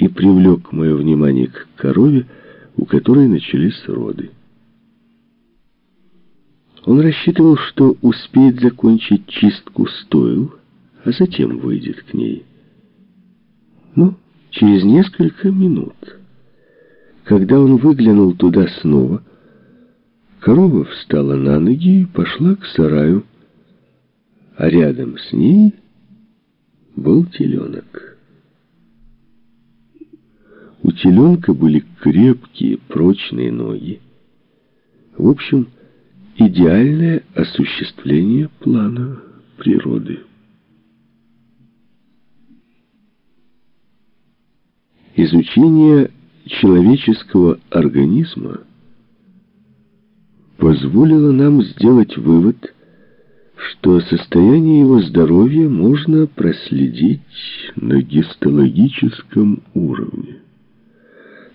и привлек мое внимание к корове, у которой начались роды. Он рассчитывал, что успеет закончить чистку стоил, а затем выйдет к ней. Но через несколько минут, когда он выглянул туда снова, корова встала на ноги и пошла к сараю, а рядом с ней был теленок. У теленка были крепкие, прочные ноги. В общем, идеальное осуществление плана природы. Изучение человеческого организма позволило нам сделать вывод, что состояние его здоровья можно проследить на гистологическом уровне,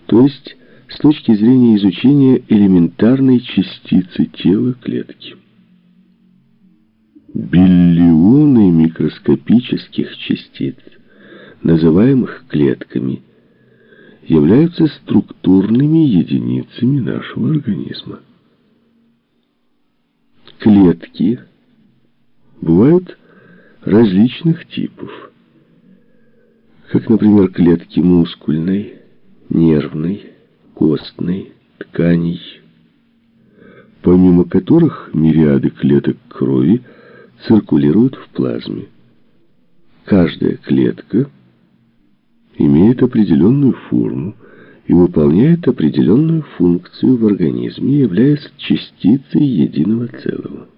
то есть с точки зрения изучения элементарной частицы тела клетки. Биллионы микроскопических частиц, называемых клетками, являются структурными единицами нашего организма. Клетки бывают различных типов, как, например, клетки мускульной, нервной, костной, тканей, помимо которых мириады клеток крови циркулируют в плазме. Каждая клетка имеет определенную форму и выполняет определенную функцию в организме, являясь частицей единого целого.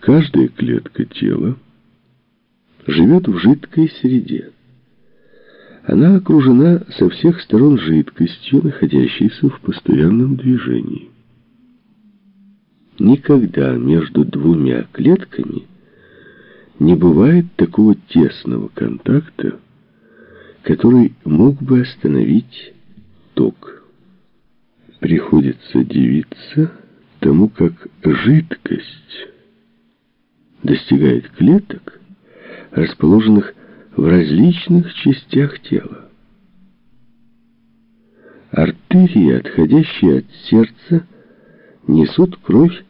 Каждая клетка тела живет в жидкой среде. Она окружена со всех сторон жидкостью, находящейся в постоянном движении. Никогда между двумя клетками не бывает такого тесного контакта, который мог бы остановить ток. Приходится дивиться тому, как жидкость достигает клеток, расположенных в различных частях тела. Артерии, отходящие от сердца, несут кровь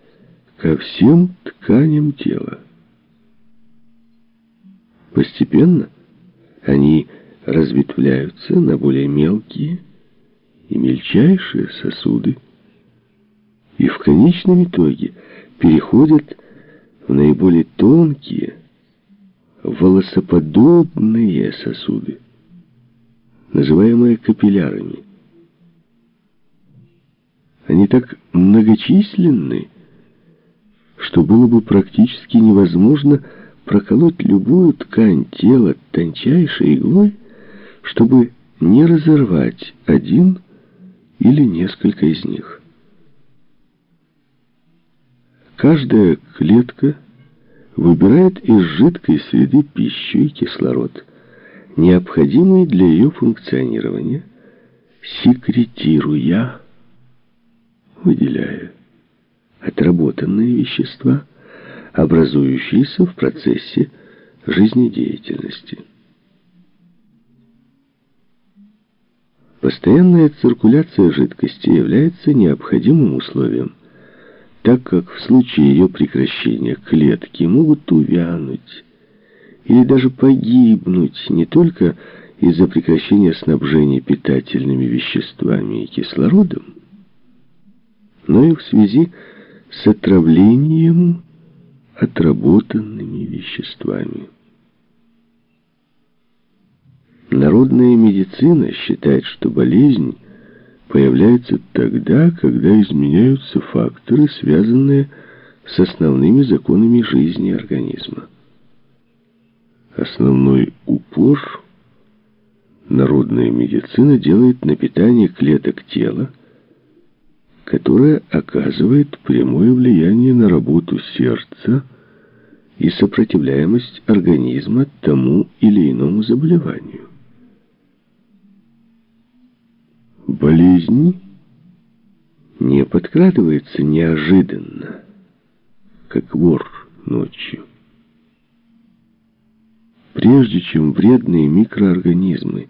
ко всем тканям тела. Постепенно они разветвляются на более мелкие и мельчайшие сосуды и в конечном итоге переходят в наиболее тонкие, волосоподобные сосуды, называемые капиллярами. Они так многочисленны, что было бы практически невозможно проколоть любую ткань тела тончайшей иглой, чтобы не разорвать один или несколько из них. Каждая клетка выбирает из жидкой среды пищу и кислород, необходимый для ее функционирования, секретируя, выделяя отработанные вещества, образующиеся в процессе жизнедеятельности. Постоянная циркуляция жидкости является необходимым условием, так как в случае ее прекращения клетки могут увянуть или даже погибнуть не только из-за прекращения снабжения питательными веществами и кислородом, но и в связи с отравлением отработанными веществами. Народная медицина считает, что болезнь появляется тогда, когда изменяются факторы, связанные с основными законами жизни организма. Основной упор народная медицина делает на питание клеток тела, которое оказывает прямое влияние на работу сердца и сопротивляемость организма тому или иному заболеванию. Болезнь не подкрадывается неожиданно, как вор ночью. прежде чем вредные микроорганизмы